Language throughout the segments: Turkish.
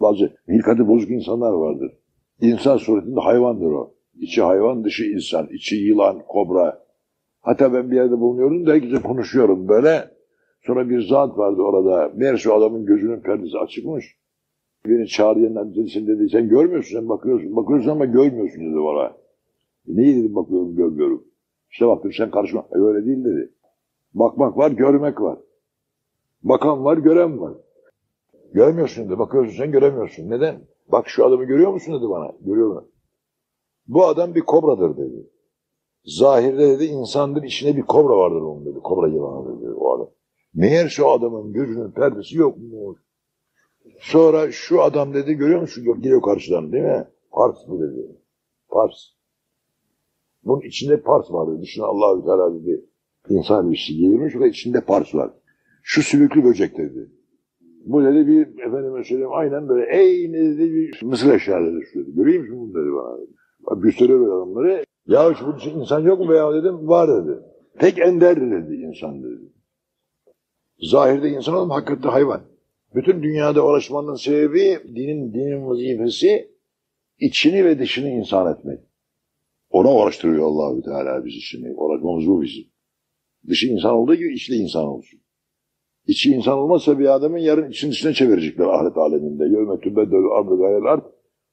Bazı hilkati bozuk insanlar vardır. İnsan suretinde hayvandır o. İçi hayvan, dışı insan. içi yılan, kobra. Hatta ben bir yerde bulunuyorum da herkese konuşuyorum böyle. Sonra bir zat vardı orada. Meğerse adamın gözünün perdesi açıkmış. Beni çağırdı dedi, sen dedi, sen görmüyorsun, sen bakıyorsun. Bakıyorsun ama görmüyorsun dedi bana. Neyi dedim bakıyorum, görmüyorum. İşte baktım sen karışma. E, öyle değil dedi. Bakmak var, görmek var. Bakan var, gören var. Görmüyorsun dedi. Bakıyorsun sen göremiyorsun. Neden? Bak şu adamı görüyor musun dedi bana. Görüyorum. Bu adam bir kobradır dedi. Zahirde dedi insandır içinde bir kobra vardır onun dedi. Kobra yılanı dedi o adam. Meğer şu adamın gözünün perdesi yokmuş. Sonra şu adam dedi görüyor musun? Geliyor karşıdan değil mi? Pars bu dedi. Pars. Bunun içinde pars vardı. Dışına Allahü Teala dedi. İnsan bir giyirmiş ve içinde pars var. Şu sülüklü böcek dedi. Bu dedi bir efendime söyleyeyim aynen böyle ey dedi bir mısır eşya dedi şu dedi. Göreyim bunu dedi bana. Gösteriyor böyle adamları. Ya şu bunun için insan yok mu veya dedim var dedi. Tek enderdir dedi insan dedi. Zahirde insan olma hakikatte hayvan. Bütün dünyada uğraşmanın sebebi dinin dinin vazifesi içini ve dışını insan etmek. Ona uğraştırıyor Allahü Teala bizi şimdi. Uğraşmamız bu bizim. Dışı insan olduğu gibi içli insan olsun. İçi insan olmazsa bir adamın yarın için içine çevirecekler ahiret aleminde. Yevme tübeddel ardı gayrel art.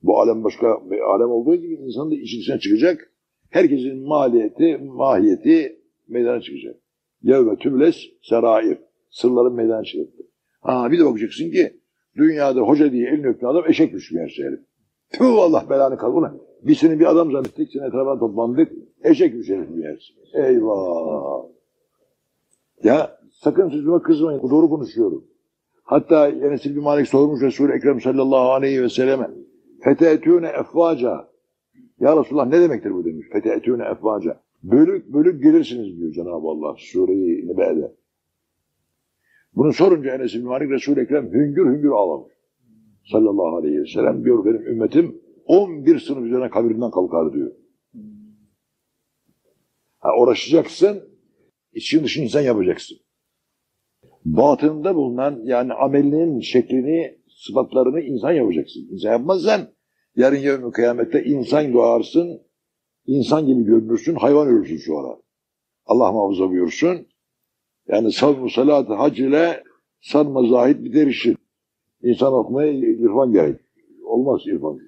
Bu alem başka bir alem olduğu gibi insan da için içine çıkacak. Herkesin maliyeti, mahiyeti meydana çıkacak. Yevme tübles serair. Sırların meydana çıkacak. Ha bir de bakacaksın ki dünyada hoca diye elini öptüğün adam eşekmiş meğerse herif. Tüh Allah belanı kal buna. Biz seni bir adam zannettik, seni etrafına toplandık. Eşekmiş herif meğerse. Eyvah. Ya sakın sözüme kızmayın. Doğru konuşuyorum. Hatta Enes İbni Malik sormuş Resul-i Ekrem sallallahu aleyhi ve selleme. Feteetûne efvaca. Ya Resulullah ne demektir bu demiş. Feteetûne efvaca. Bölük bölük gelirsiniz diyor Cenab-ı Allah Sure-i Nebe'de. Bunu sorunca Enes İbni Malik Resul-i Ekrem hüngür hüngür ağlamış. Sallallahu aleyhi ve sellem diyor benim ümmetim 11 sınıf üzerine kabirinden kalkar diyor. Ha, uğraşacaksın, için dışını insan yapacaksın. Batında bulunan yani amelinin şeklini, sıfatlarını insan yapacaksın. İnsan yapmazsan yarın yarın kıyamette insan doğarsın, insan gibi görünürsün, hayvan ölürsün sonra. Allah muhafaza buyursun. Yani savmu salatı hac ile sanma zahit biter işin. İnsan okumaya irfan gerek. Olmaz irfan.